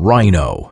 Rhino.